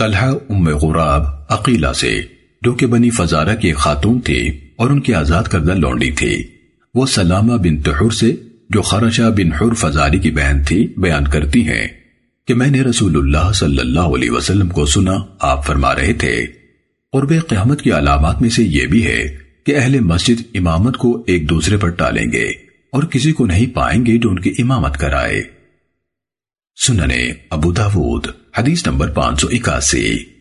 طلحہ ام غراب عقیلہ سے، جو کہ بنی فزارہ کی خاتون تھی اور ان کی آزاد کردہ لونڈی تھی وہ سلامہ بن تحر سے، جو خرشہ بن حر فزاری کی بہن تھی، بیان کرتی ہیں کہ میں نے رسول اللہ صلی اللہ علیہ وسلم کو سنا، آپ فرما رہے تھے۔ قرب قیامت کی علامات میں سے یہ بھی ہے کہ اہل مسجد امامت کو ایک دوسرے پر ٹالیں گے اور کسی کو نہیں پائیں گے جو ان کی امامت کرائے۔ گے جو ان کی امامت کرائے سننے ابو